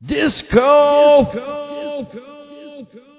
Disco! Disco! Disco!